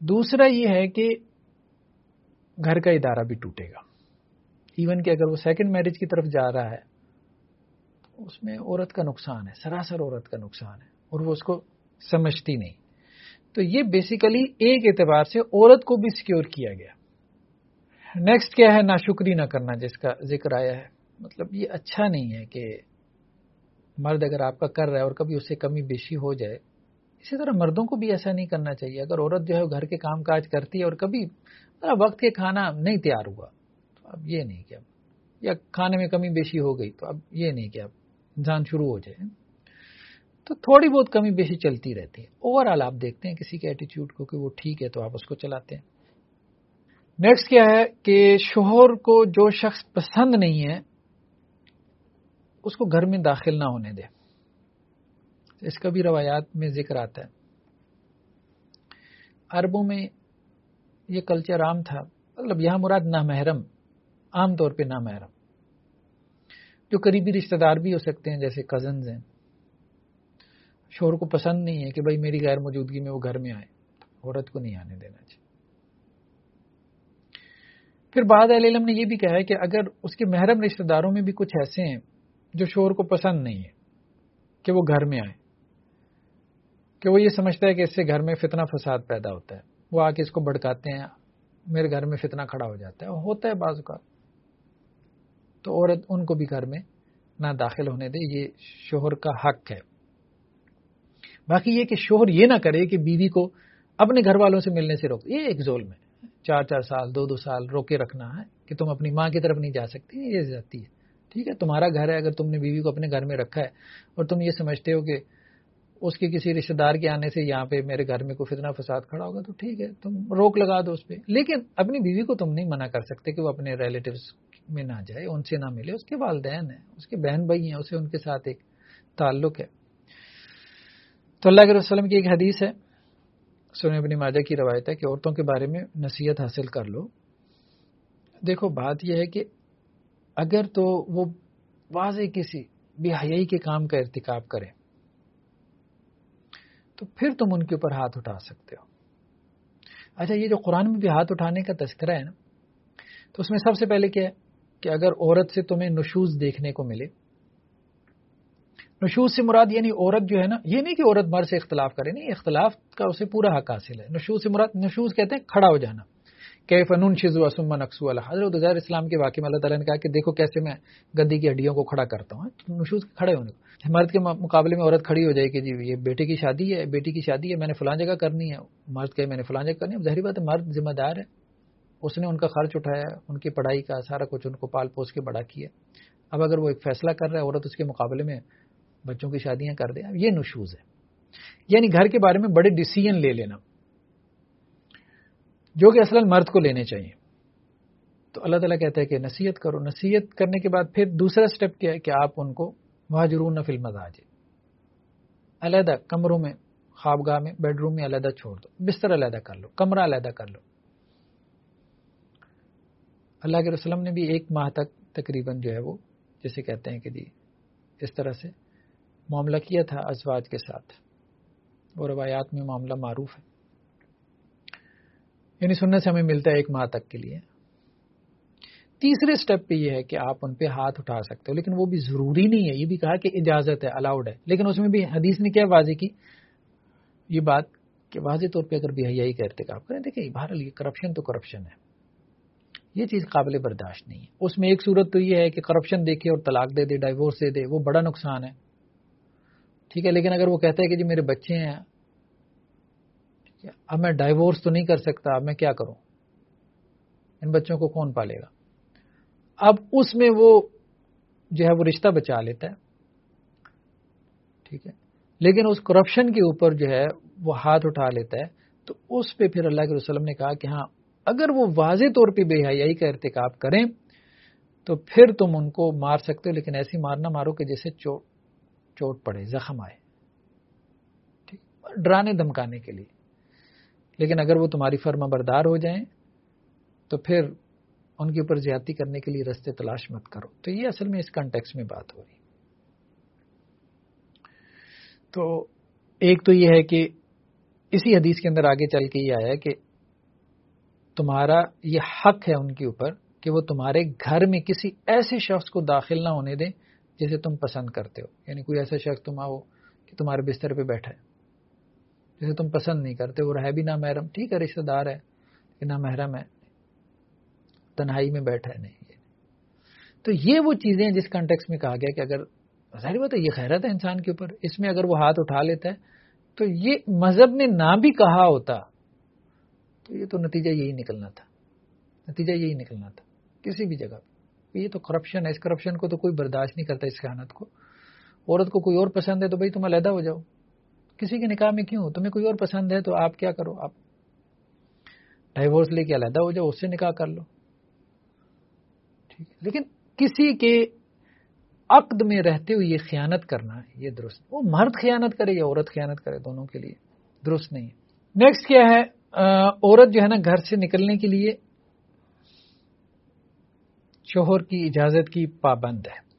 دوسرا یہ ہے کہ گھر کا ادارہ بھی ٹوٹے گا۔ ایون کہ اگر وہ سیکنڈ میرج کی طرف جا رہا ہے تو اس میں عورت کا نقصان ہے، سراسر عورت کا نقصان ہے، اور وہ اس کو سمجھتی نہیں۔ تو یہ بیسیکلی ایک اعتبار سے عورت کو بھی سیکیور کیا گیا۔ نیکسٹ کیا ہے؟ ناشکری نہ کرنا، جس کا ذکر آیا ہے۔ مطلب یہ اچھا نہیں ہے کہ مرد اگر آپ کا کر رہا ہے اور کبھی اس سے کمی بیشی ہو جائے، اسی طرح مردوں کو بھی ایسا نہیں کرنا چاہیے۔ اگر عورت جو ہے گھر کے کام کاج کرتی ہے اور کبھی وقت کے کھانا نہیں تیار ہوا، تو اب یہ نہیں کہ اب، یا کھانے میں کمی بیشی ہو گئی، تو اب یہ نہیں کہ اب انسان شروع ہو جائے۔ تو تھوڑی بہت کمی بیشی چلتی رہتی ہے۔ اوور آل آپ دیکھتے ہیں کسی کے ایٹیچیوڈ کو کہ وہ ٹھیک ہے تو آپ اس کو چلاتے ہیں۔ نیکسٹ کیا ہے کہ شوہر کو جو شخص پسند نہیں ہے اس کو گھر میں داخل نہ ہونے دے۔ اس کا بھی روایات میں ذکر آتا ہے۔ عربوں میں یہ کلچر عام تھا مطلب یہاں مراد نامحرم، عام طور پہ نامحرم۔ جو قریبی رشتہ دار بھی ہو سکتے ہیں، جیسے کزنز ہیں۔ شوہر کو پسند نہیں ہے کہ بھائی میری غیر موجودگی میں وہ گھر میں آئے۔ عورت کو نہیں آنے دینا چاہیے۔ پھر بعد علم نے یہ بھی کہا ہے کہ اگر اس کے محرم رشتہ داروں میں بھی کچھ ایسے ہیں جو شوہر کو پسند نہیں ہے، کہ وہ گھر میں آئے۔ کہ وہ یہ سمجھتا ہے کہ اس سے گھر میں فتنہ فساد پیدا ہوتا ہے۔ وہ آ کے اس کو بڑکاتے ہیں، میرے گھر میں فتنہ کھڑا ہو جاتا ہے۔ ہوتا ہے بعض کا تو عورت ان کو بھی گھر میں نہ داخل ہونے دے، یہ شوہر کا حق ہے۔ باقی یہ کہ شوہر یہ نہ کرے کہ بیوی کو اپنے گھر والوں سے ملنے سے روک، یہ ایک زول میں چار چار سال، دو دو سال روکے رکھنا ہے کہ تم اپنی ماں کی طرف نہیں جا سکتی، یہ جاتی ہے۔ ٹھیک ہے، تمہارا گھر ہے، اگر تم نے بیوی کو اپنے گھر میں رکھا ہے اور تم یہ سمجھتے ہو کہ اس کے کسی رشتے دار کے آنے سے یہاں پہ میرے گھر میں کوئی فتنہ فساد کھڑا ہوگا تو ٹھیک ہے، تم روک لگا دو اس پہ۔ لیکن اپنی بیوی کو تم نہیں منع کر سکتے کہ وہ اپنے ریلیٹوز میں نہ جائے، ان سے نہ ملے۔ اس کے والدین ہیں، اس کے بہن بھائی ہیں، اسے ان کے ساتھ ایک تعلق ہے۔ تو اللہ کے وسلم کی ایک حدیث ہے سونے اپنی ماجہ کی روایت ہے کہ عورتوں کے بارے میں نصیحت حاصل کر لو۔ دیکھو، بات یہ ہے کہ اگر تو وہ واضح کسی بے حیائی کے کام کا ارتکاب کریں تو پھر تم ان کے اوپر ہاتھ اٹھا سکتے ہو۔ اچھا یہ جو قرآن میں بھی ہاتھ اٹھانے کا تذکرہ ہے نا، تو اس میں سب سے پہلے کیا ہے کہ اگر عورت سے تمہیں نشوز دیکھنے کو ملے، نشوز سے مراد یعنی عورت جو ہے نا، یہ نہیں کہ عورت مرد سے اختلاف کرے، نہیں، اختلاف کا اسے پورا حق حاصل ہے۔ نشوز سے مراد، نشوز کہتے ہیں کھڑا ہو جانا۔ کہ فنون شزو اسما نقصو اللہ حضرت زیر اسلام کے واقع میں اللہ تعالیٰ نے کہا کہ دیکھو کیسے میں گدی کی ہڈیوں کو کھڑا کرتا ہوں، تو نشوز کھڑے ہونے کو۔ مرد کے مقابلے میں عورت کھڑی ہو جائے کہ جی یہ بیٹے کی شادی ہے، بیٹی کی شادی ہے، میں نے فلاں جگہ کرنی ہے۔ مرد کہ میں نے فلاں جگہ کرنی ہے۔ ظاہری بات ہے، مرد ذمہ دار ہے۔ اس نے ان کا خرچ اٹھایا، ان کی پڑھائی کا سارا کچھ ان کو پال پوس کے بڑا کیا۔ اب اگر وہ ایک فیصلہ کر رہا ہے، عورت اس کے مقابلے میں بچوں کی شادیاں کر دیں یہ نشوز ہے۔ یعنی گھر کے بارے میں بڑے ڈیسیجن لے لینا۔ جو کہ اصل مرد کو لینے چاہیے۔ تو اللہ تعالیٰ کہتا ہے کہ نصیحت کرو۔ نصیحت کرنے کے بعد پھر دوسرا اسٹیپ کیا ہے کہ آپ ان کو مہاجرون نفل مزاج علیحدہ کمروں میں، خوابگاہ میں بیڈ روم میں علیحدہ چھوڑ دو۔ بستر علیحدہ کر لو، کمرہ علیحدہ کر لو۔ اللہ کے وسلم نے بھی ایک ماہ تک تقریباً جو ہے وہ جسے کہتے ہیں کہ جی اس طرح سے معاملہ کیا تھا ازواج کے ساتھ۔ وہ روایات میں معاملہ معروف ہے۔ یعنی سننے سے ہمیں ملتا ہے ایک ماہ تک کے لیے۔ تیسرے سٹیپ پہ یہ ہے کہ آپ ان پہ ہاتھ اٹھا سکتے ہو، لیکن وہ بھی ضروری نہیں ہے، یہ بھی کہا کہ اجازت ہے الاؤڈ ہے۔ لیکن اس میں بھی حدیث نے کیا واضح کی؟ یہ بات کہ واضح طور پہ اگر بھی حیائی کا ارتکاب کریں، دیکھیں بہرحال یہ کرپشن تو کرپشن ہے۔ یہ چیز قابل برداشت نہیں ہے۔ اس میں ایک صورت تو یہ ہے کہ کرپشن دیکھے اور طلاق دے دے ڈائیورس دے دے، وہ بڑا نقصان ہے۔ ٹھیک ہے، لیکن اگر وہ کہتا ہے کہ جی میرے بچے ہیں اب میں ڈائیورس تو نہیں کر سکتا، اب میں کیا کروں؟ ان بچوں کو کون پالے گا؟ اب اس میں وہ جو ہے وہ رشتہ بچا لیتا ہے۔ ٹھیک ہے۔ لیکن اس کرپشن کے اوپر جو ہے وہ ہاتھ اٹھا لیتا ہے۔ تو اس پہ پھر اللہ کے وسلم نے کہا کہ ہاں اگر وہ واضح طور پہ بے حیائی کا ارتکاب کریں، تو پھر تم ان کو مار سکتے ہو، لیکن ایسی مارنا مارو کہ جیسے چوٹ چوٹ پڑے، زخم آئے۔ ٹھیک۔ ڈرانے دمکانے کے لیے۔ لیکن اگر وہ تمہاری فرما بردار ہو جائیں، تو پھر ان کے اوپر زیادتی کرنے کے لیے رستے تلاش مت کرو۔ تو یہ اصل میں اس کنٹیکس میں بات ہو رہی۔ تو ایک تو یہ ہے کہ اسی حدیث کے اندر آگے چل کے یہ آیا کہ تمہارا یہ حق ہے ان کے اوپر کہ وہ تمہارے گھر میں کسی ایسے شخص کو داخل نہ ہونے دیں جسے تم پسند کرتے ہو۔ یعنی کوئی ایسا شخص تم آؤ کہ تمہارے بستر پہ بیٹھا ہے۔ جسے تم پسند نہیں کرتے، وہ رہ بھی نہ محرم۔ ٹھیک ہے، رشتہ دار ہے کہ نہ محرم ہے۔ تنہائی میں بیٹھا ہے، نہیں تو یہ وہ چیزیں جس کنٹیکس میں کہا گیا کہ اگر، ظاہر بات ہے، یہ خیرت ہے انسان کے اوپر۔ اس میں اگر وہ ہاتھ اٹھا لیتا ہے، تو یہ مذہب نے نہ بھی کہا ہوتا، تو یہ تو نتیجہ یہی نکلنا تھا۔ نتیجہ یہی نکلنا تھا، کسی بھی جگہ پہ۔ یہ تو کرپشن ہے، اس کرپشن کو تو کوئی برداشت نہیں کرتا اس خیانت کو۔ عورت کو کوئی اور پسند ہے تو بھائی تم علیحدہ ہو جاؤ۔ کسی کے نکاح میں کیوں؟ تمہیں کوئی اور پسند ہے تو آپ کیا کرو؟ آپ ڈائیورس لے کے علیحدہ ہو جاؤ، اس سے نکاح کر لو۔ ٹھیک لیکن کسی کے عقد میں رہتے ہوئے یہ خیانت کرنا یہ درست، وہ مرد خیانت کرے یا عورت خیانت کرے دونوں کے لیے درست نہیں ہے۔ نیکسٹ کیا ہے؟ عورت جو ہے نا گھر سے نکلنے کے لیے شوہر کی اجازت کی پابند ہے۔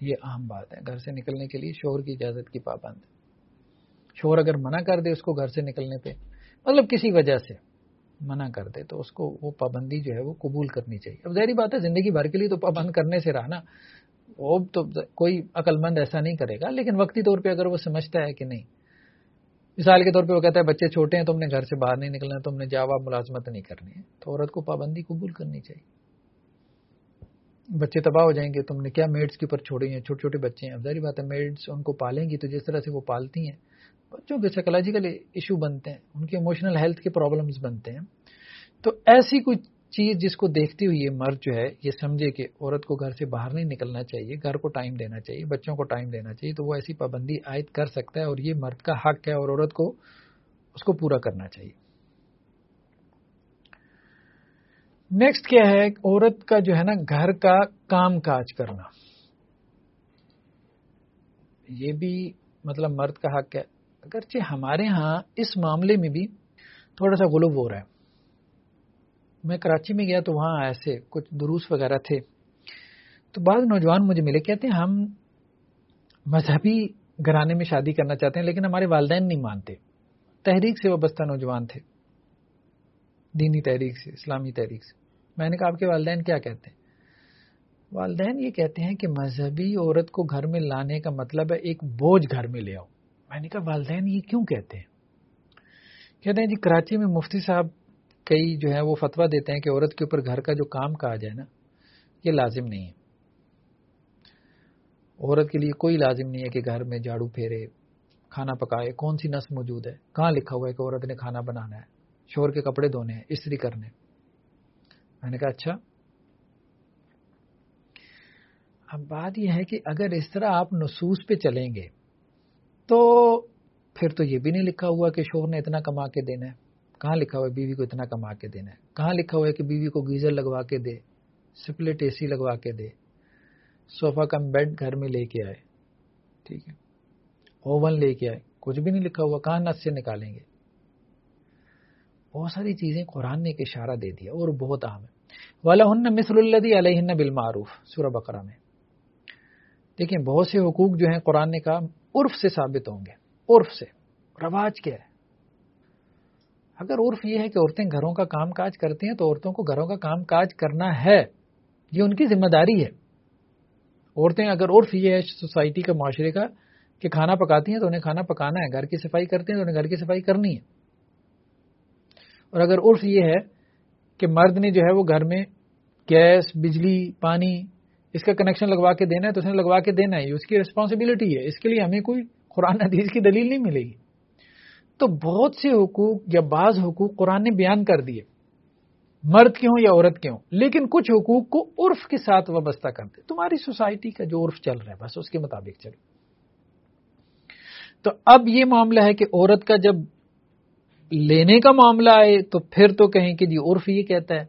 یہ اہم بات ہے۔ گھر سے نکلنے کے لیے شوہر کی اجازت کی پابند۔ شوہر اگر منع کر دے اس کو گھر سے نکلنے پہ مطلب کسی وجہ سے منع کر دے، تو اس کو وہ پابندی جو ہے وہ قبول کرنی چاہیے۔ اب ظاہری بات ہے، زندگی بھر کے لیے تو پابند کرنے سے رہنا، وہ تو کوئی عقل مند ایسا نہیں کرے گا، لیکن وقتی طور پہ اگر وہ سمجھتا ہے کہ نہیں۔ مثال کے طور پہ وہ کہتا ہے، بچے چھوٹے ہیں، تم نے گھر سے باہر نہیں نکلنا، تم نے جواب ملازمت نہیں کرنی ہے، تو عورت کو پابندی قبول کرنی چاہیے۔ بچے تباہ ہو جائیں گے، تم نے کیا میڈس کے اوپر چھوڑی ہیں؟ چھوٹے چھوٹے بچے ہیں۔ اب ظاہری بات ہے میڈس ان کو پالیں گی تو جس طرح سے وہ پالتی ہیں، بچوں کے سائیکولوجیکل ایشو بنتے ہیں، ان کے اموشنل ہیلتھ کے پرابلمس بنتے ہیں۔ تو ایسی کوئی چیز جس کو دیکھتے ہوئے یہ مرد جو ہے، یہ سمجھے کہ عورت کو گھر سے باہر نہیں نکلنا چاہیے، گھر کو ٹائم دینا چاہیے، بچوں کو ٹائم دینا چاہیے، تو وہ ایسی پابندی عائد کر سکتا ہے اور یہ مرد کا حق ہے اور عورت کو اس کو پورا کرنا چاہیے۔ نیکسٹ کیا ہے؟ عورت کا جو ہے نا، گھر کا کام کاج کرنا۔ یہ بھی مطلب مرد کا حق ہے۔ اگرچہ ہمارے ہاں اس معاملے میں بھی تھوڑا سا غلوب ہو رہا ہے۔ میں کراچی میں گیا تو وہاں ایسے کچھ دروس وغیرہ تھے۔ تو بعض نوجوان مجھے ملے، کہتے ہیں، ہم مذہبی گھرانے میں شادی کرنا چاہتے ہیں، لیکن ہمارے والدین نہیں مانتے۔ تحریک سے وابستہ نوجوان تھے۔ دینی تحریک سے، اسلامی تحریک سے۔ میں نے کہا، آپ کے والدین کیا کہتے ہیں؟ والدین یہ کہتے ہیں کہ مذہبی عورت کو گھر میں لانے کا مطلب ہے ایک بوجھ گھر میں لے آؤ۔ میں نے کہا، والدین یہ کیوں کہتے ہیں؟ کہتے ہیں جی کراچی میں مفتی صاحب کئی جو ہے وہ فتوا دیتے ہیں کہ عورت کے اوپر گھر کا جو کام کہا جائے نا، یہ لازم نہیں ہے۔ عورت کے لیے کوئی لازم نہیں ہے کہ گھر میں جھاڑو پھیرے، کھانا پکائے، کون سی نس موجود ہے، کہاں لکھا ہوا ہے کہ عورت نے کھانا بنانا ہے؟ شور کے کپڑے دھونے ہیں، استری کرنے میں نے کہا اچھا۔ اب بات یہ ہے کہ اگر اس طرح آپ نصوص پہ چلیں گے، تو پھر تو یہ بھی نہیں لکھا ہوا کہ شوہر نے اتنا کما کے دینا ہے۔ کہاں لکھا ہوا ہے بیوی کو اتنا کما کے دینا ہے؟ کہاں لکھا ہوا ہے کہ بیوی کو گیزر لگوا کے دے، سپلٹ اے سی لگوا کے دے، صوفہ کم بیڈ گھر میں لے کے آئے، ٹھیک ہے، اوون لے کے آئے، کچھ بھی نہیں لکھا ہوا، کہاں نس سے نکالیں گے؟ بہت ساری چیزیں قرآن نے ایک اشارہ دے دیا، اور بہت اہم ہے والا مثل اللہ علیہ بالمعروف، سورہ بقرہ میں۔ دیکھیں، بہت سے حقوق جو ہیں قرآن نے کہا، عرف سے ثابت ہوں گے۔ عرف سے۔ رواج کیا ہے؟ اگر عرف یہ ہے کہ عورتیں گھروں کا کام کاج کرتی ہیں، تو عورتوں کو گھروں کا کام کاج کرنا ہے۔ یہ ان کی ذمہ داری ہے۔ عورتیں اگر عرف یہ ہے، سوسائٹی کا معاشرے کا، کہ کھانا پکاتی ہیں، تو انہیں کھانا پکانا ہے۔ گھر کی صفائی کرتے ہیں، تو انہیں گھر کی صفائی کرنی ہے۔ اور اگر عرف یہ ہے کہ مرد نے جو ہے وہ گھر میں گیس، بجلی، پانی، اس کا کنیکشن لگوا کے دینا ہے، تو اس نے لگوا کے دینا ہے اس کی ریسپانسبلٹی ہے۔ اس کے لیے ہمیں کوئی قرآن حدیث کی دلیل نہیں ملے گی تو بہت سے حقوق یا بعض حقوق قرآن نے بیان کر دیے۔ مرد کے ہوں یا عورت کے ہوں لیکن کچھ حقوق کو عرف کے ساتھ وابستہ کرتے۔ تمہاری سوسائٹی کا جو عرف چل رہا ہے، بس اس کے مطابق چلو۔ تو اب یہ معاملہ ہے کہ عورت کا جب لینے کا معاملہ آئے تو پھر تو کہیں کہ جی عرف یہ کہتا ہے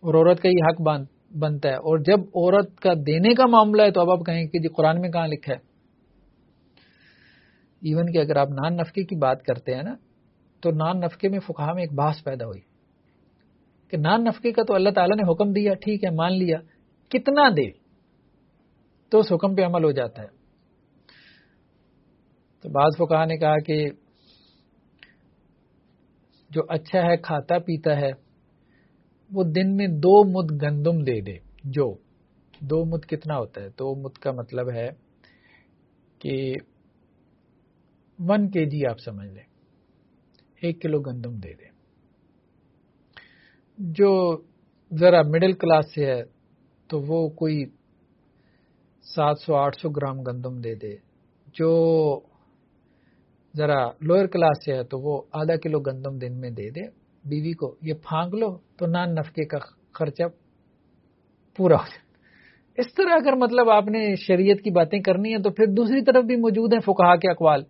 اور عورت کا یہ حق بنتا ہے۔ اور جب عورت کا دینے کا معاملہ ہے تو اب آپ کہیں کہ جی قرآن میں کہاں لکھا ہے؟ ایون کہ اگر آپ نان نفقے کی بات کرتے ہیں نا، تو نان نفقے میں فکا میں ایک بحث پیدا ہوئی کہ نان نفقے کا تو اللہ تعالیٰ نے حکم دیا، ٹھیک ہے، مان لیا، کتنا دے؟ تو اس حکم پہ عمل ہو جاتا ہے۔ تو بعض فکا نے کہا کہ جو اچھا ہے کھاتا پیتا ہے، وہ دن میں دو مد گندم دے دے۔ جو؟ دو مد کتنا ہوتا ہے؟ دو مد کا مطلب ہے کہ ون کے جی آپ سمجھ لیں۔ ایک کلو گندم دے دیں جو ذرا مڈل کلاس سے ہے، تو وہ کوئی سات سو، آٹھ سو گرام گندم دے دے۔ جو ذرا لوئر کلاس سے ہے تو وہ آدھا کلو گندم دن میں دے دے۔ بیوی کو یہ پھانک لو تو نان نفقے کا خرچہ پورا ہو جائے۔ اس طرح اگر مطلب آپ نے شریعت کی باتیں کرنی ہیں تو پھر دوسری طرف بھی موجود ہیں فکہ کے اقوال۔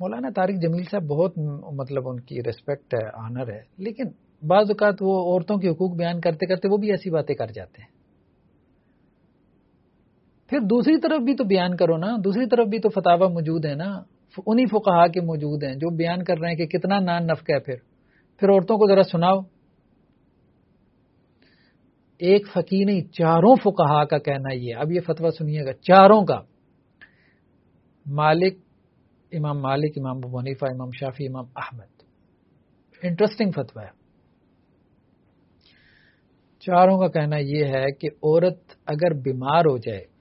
مولانا طارق جمیل صاحب بہت مطلب ان کی ریسپیکٹ ہے آنر ہے، لیکن بعض اوقات وہ عورتوں کے حقوق بیان کرتے کرتے وہ بھی ایسی باتیں کر جاتے ہیں۔ پھر دوسری طرف بھی تو بیان کرو نا، دوسری طرف بھی تو فتوا موجود ہے نا، انہی فقہا کے موجود ہیں جو بیان کر رہے ہیں کہ کتنا نان نفق ہے پھر۔ پھر عورتوں کو ذرا سناؤ۔ ایک فقی نہیں، چاروں فقہا کا کہنا یہ اب یہ فتوا سنیے گا، چاروں کا۔ مالک، امام مالک، امام ابو حنیفہ، امام شافی امام احمد۔ انٹرسٹنگ فتویٰ ہے۔ چاروں کا کہنا یہ ہے کہ عورت اگر بیمار ہو جائے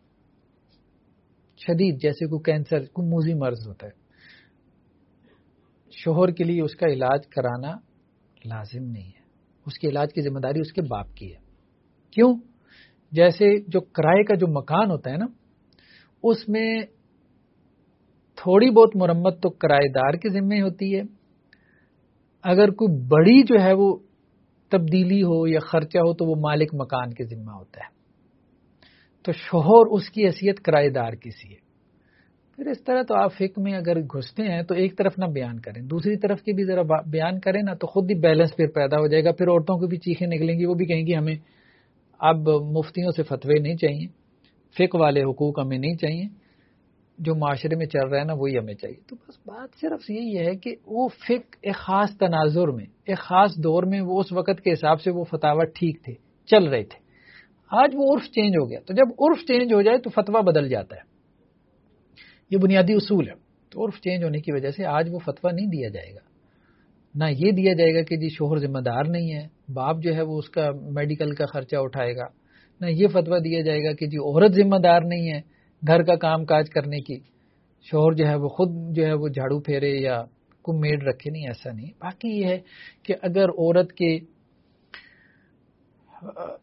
شدید، جیسے کوئی کینسر کوئی موزی مرض ہوتا ہے۔ شوہر کے لیے اس کا علاج کرانا لازم نہیں ہے۔ اس کے علاج کی ذمہ داری اس کے باپ کی ہے۔ کیوں؟ جیسے جو کرائے کا جو مکان ہوتا ہے نا، اس میں تھوڑی بہت مرمت تو کرایہ دار کے ذمے ہوتی ہے۔ اگر کوئی بڑی جو ہے وہ تبدیلی ہو یا خرچہ ہو تو وہ مالک مکان کے ذمہ ہوتا ہے۔ تو شوہر اس کی حیثیت کرایہ دار کسی ہے۔ پھر اس طرح تو آپ فکر میں اگر گھستے ہیں تو ایک طرف نہ بیان کریں، دوسری طرف کی بھی ذرا بیان کریں نا تو خود ہی بیلنس پھر پیدا ہو جائے گا۔ پھر عورتوں کی بھی چیخیں نکلیں گی، وہ بھی کہیں گی ہمیں اب مفتیوں سے فتوے نہیں چاہیے فک والے حقوق ہمیں نہیں چاہیے، جو معاشرے میں چل رہا ہے نا وہی ہمیں چاہیے۔ تو بس بات صرف یہی ہے کہ وہ فک ایک خاص تناظر میں، ایک خاص دور میں وہ اس وقت کے حساب سے وہ فتوا ٹھیک تھے، چل رہے تھے۔ آج وہ عرف چینج ہو گیا۔ تو جب عرف چینج ہو جائے تو فتوا بدل جاتا ہے۔ یہ بنیادی اصول ہے۔ تو عرف چینج ہونے کی وجہ سے آج وہ فتوا نہیں دیا جائے گا۔ نہ یہ دیا جائے گا کہ جی شوہر ذمہ دار نہیں ہے، باپ جو ہے وہ اس کا میڈیکل کا خرچہ اٹھائے گا۔ نہ یہ فتوا دیا جائے گا کہ جی عورت ذمہ دار نہیں ہے گھر کا کام کاج کرنے کی۔ شوہر جو ہے وہ خود جو ہے وہ جھاڑو پھیرے یا کو میڈ رکھے، نہیں، ایسا نہیں۔ باقی یہ ہے کہ اگر عورت کے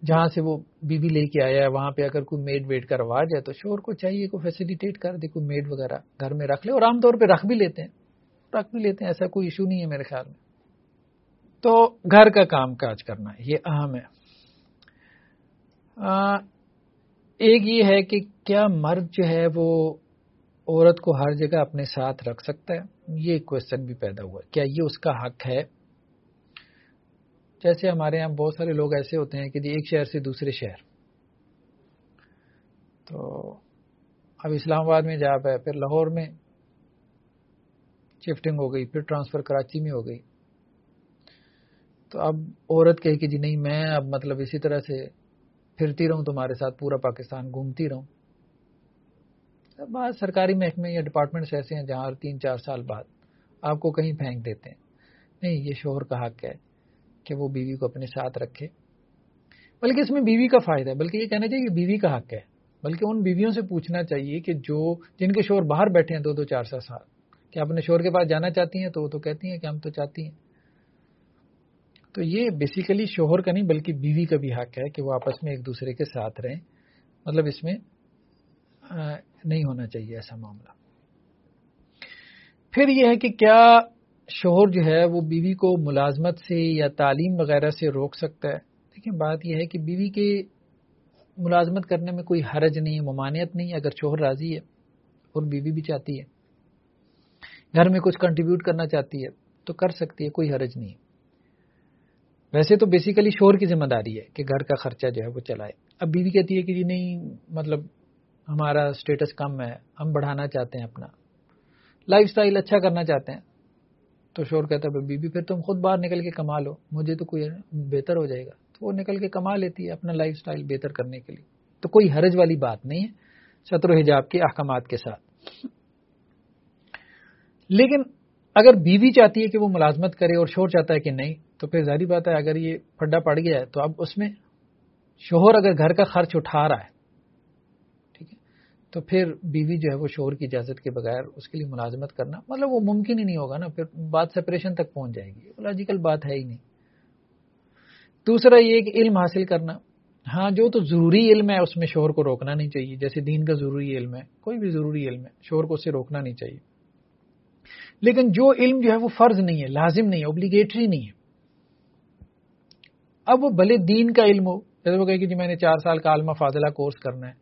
جہاں سے وہ بیوی لے کے آیا ہے، وہاں پہ اگر کوئی میڈ ویڈ کروا جائے تو شوہر کو چاہیے کوئی فیسیلیٹیٹ کر دے، کوئی میڈ وغیرہ گھر میں رکھ لے اور عام طور پہ رکھ بھی لیتے ہیں۔ رکھ بھی لیتے ہیں، ایسا کوئی ایشو نہیں ہے میرے خیال میں۔ تو گھر کا کام کاج کرنا، یہ اہم ہے۔ ایک یہ ہے کہ کیا مرد جو ہے وہ عورت کو ہر جگہ اپنے ساتھ رکھ سکتا ہے؟ یہ کوشچن بھی پیدا ہوا۔ کیا یہ اس کا حق ہے؟ جیسے ہمارے یہاں بہت سارے لوگ ایسے ہوتے ہیں کہ جی ایک شہر سے دوسرے شہر۔ تو اب اسلام آباد میں جا پائے پھر لاہور میں شفٹنگ ہو گئی، پھر ٹرانسفر کراچی میں ہو گئی۔ تو اب عورت کہے کہ جی نہیں، میں اب مطلب اسی طرح سے پھرتی رہوں، تمہارے ساتھ پورا پاکستان گھومتی رہوں۔ بعض سرکاری محکمے یا ڈپارٹمنٹس ایسے ہیں جہاں تین چار سال بعد آپ کو کہیں پھینک دیتے ہیں۔ نہیں، یہ شوہر کا حق ہے۔ کہ وہ بیوی کو اپنے ساتھ رکھے۔ بلکہ اس میں بیوی کا فائدہ ہے، بلکہ یہ کہنا چاہیے کہ بیوی کا حق ہے۔ بلکہ ان بیویوں سے پوچھنا چاہیے کہ جو، جن کے شور باہر بیٹھے ہیں دو دو چار سال سال کیا اپنے شور کے پاس جانا چاہتی ہیں تو وہ تو کہتی ہیں کہ ہم تو چاہتی ہیں۔ تو یہ بیسیکلی شوہر کا نہیں، بلکہ بیوی کا بھی حق ہے کہ وہ آپس میں ایک دوسرے کے ساتھ رہیں۔ مطلب اس میں نہیں ہونا چاہیے ایسا معاملہ۔ پھر یہ ہے کہ کیا شوہر جو ہے وہ بیوی کو ملازمت سے یا تعلیم وغیرہ سے روک سکتا ہے۔ دیکھیں بات یہ ہے کہ بیوی کے ملازمت کرنے میں کوئی حرج نہیں، ممانعت نہیں، اگر شوہر راضی ہے اور بیوی بھی چاہتی ہے، گھر میں کچھ کنٹریبیوٹ کرنا چاہتی ہے، تو کر سکتی ہے، کوئی حرج نہیں۔ ویسے تو بیسیکلی شور کی ذمہ داری ہے کہ گھر کا خرچہ جو ہے وہ چلائے۔ اب بیوی کہتی ہے کہ جی نہیں مطلب ہمارا اسٹیٹس کم ہے، ہم بڑھانا چاہتے ہیں اپنا۔ لائف سٹائل اچھا کرنا چاہتے ہیں۔ تو شور کہتا ہے بیوی پھر تم خود باہر نکل کے کما لو، مجھے تو کوئی بہتر ہو جائے گا. تو وہ نکل کے کما لیتی ہے اپنا لائف سٹائل بہتر کرنے کے لیے. تو کوئی حرج والی بات نہیں ہے شطر و حجاب کے احکامات کے ساتھ. لیکن اگر بیوی چاہتی ہے کہ وہ ملازمت کرے اور شور چاہتا ہے کہ نہیں، تو پھر ظاہری بات ہے اگر یہ پھڈا پڑ گیا ہے، تو اب اس میں شوہر اگر گھر کا خرچ اٹھا رہا ہے تو پھر بیوی جو ہے وہ شوہر کی اجازت کے بغیر اس کے لیے ملازمت کرنا مطلب وہ ممکن ہی نہیں ہوگا نا، پھر بات سپریشن تک پہنچ جائے گی۔ لاجیکل بات ہے ہی نہیں۔ دوسرا یہ کہ علم حاصل کرنا۔ ہاں جو تو ضروری علم ہے، اس میں شوہر کو روکنا نہیں چاہیے۔ جیسے دین کا ضروری علم ہے، کوئی بھی ضروری علم ہے شوہر کو اسے روکنا نہیں چاہیے۔ لیکن جو علم جو ہے وہ فرض نہیں ہے، لازم نہیں ہے اوبلیگیٹری نہیں ہے۔ اب وہ بھلے دین کا علم ہو، جیسے وہ کہے کہ جی میں نے چار سال کا عالمہ فاضلہ کورس کرنا ہے۔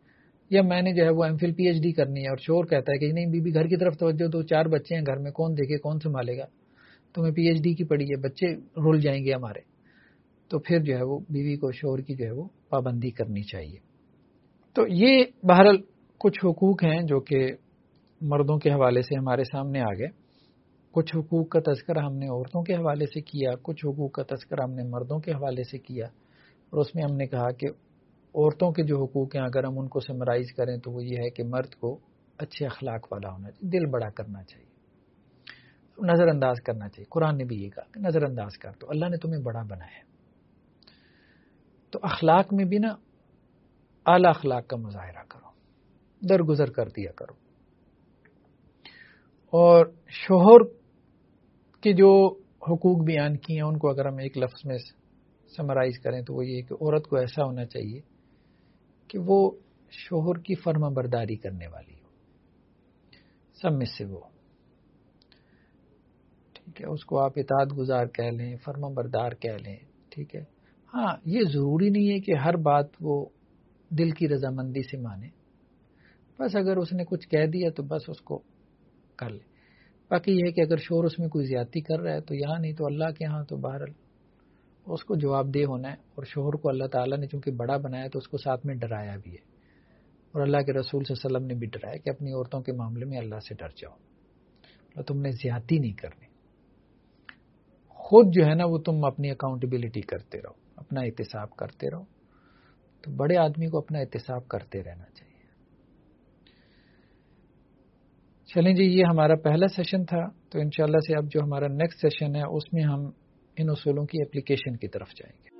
یا میں نے جو ہے وہ M Phil P H D کرنی ہے اور شور کہتا ہے کہ نہیں بی بی گھر کی طرف توجہ دو، چار بچے ہیں گھر میں، کون دیکھے، کون سنبھالے گا؟ تو میں پی ایچ ڈی کی پڑھی ہے، بچے رول جائیں گے ہمارے۔ تو پھر جو ہے وہ بیوی کو شور کی جو ہے وہ پابندی کرنی چاہیے۔ تو یہ بہرحال کچھ حقوق ہیں جو کہ مردوں کے حوالے سے ہمارے سامنے آ گئے۔ کچھ حقوق کا تذکرہ ہم نے عورتوں کے حوالے سے کیا، کچھ حقوق کا تذکرہ ہم نے مردوں کے حوالے سے کیا اور اس میں ہم نے کہا کہ عورتوں کے جو حقوق ہیں، اگر ہم ان کو سمرائز کریں تو وہ یہ ہے کہ مرد کو اچھے اخلاق والا ہونا چاہیے، دل بڑا کرنا چاہیے نظر انداز کرنا چاہیے۔ قرآن نے بھی یہ کہا کہ نظر انداز کر تو، اللہ نے تمہیں بڑا بنایا تو اخلاق میں بھی نا اعلی اخلاق کا مظاہرہ کرو، درگزر کر دیا کرو۔ اور شوہر کے جو حقوق بیان کیے ہیں، ان کو اگر ہم ایک لفظ میں سمرائز کریں تو وہ یہ کہ عورت کو ایسا ہونا چاہیے کہ وہ شوہر کی فرما برداری کرنے والی ہو۔ سب میں سے وہ۔ ٹھیک ہے، اس کو آپ اطاعت گزار کہہ لیں، فرما بردار کہہ لیں، ٹھیک ہے۔ ہاں یہ ضروری نہیں ہے کہ ہر بات وہ دل کی رضامندی سے مانے۔ بس اگر اس نے کچھ کہہ دیا تو بس اس کو کر لے باقی یہ ہے کہ اگر شور اس میں کوئی زیادتی کر رہا ہے تو یہاں نہیں تو اللہ کے ہاں تو اس کو جواب دہ ہونا ہے اور شوہر کو اللہ تعالیٰ نے چونکہ بڑا بنایا تو اس کو ساتھ میں ڈرایا بھی ہے۔ اور اللہ کے رسول صلی اللہ علیہ وسلم نے بھی ڈرایا کہ اپنی عورتوں کے معاملے میں اللہ سے ڈر جاؤ۔ اور تم نے زیادتی نہیں کرنی۔ خود جو ہے نا وہ تم اپنی اکاؤنٹیبلٹی کرتے رہو، اپنا احتساب کرتے رہو۔ تو بڑے آدمی کو اپنا احتساب کرتے رہنا چاہیے۔ چلیں جی یہ ہمارا پہلا سیشن تھا۔ تو انشاءاللہ سے اب جو ہمارا نیکسٹ سیشن ہے، اس میں ہم ان اصولوں کی اپلیکیشن کی طرف جائیں گے۔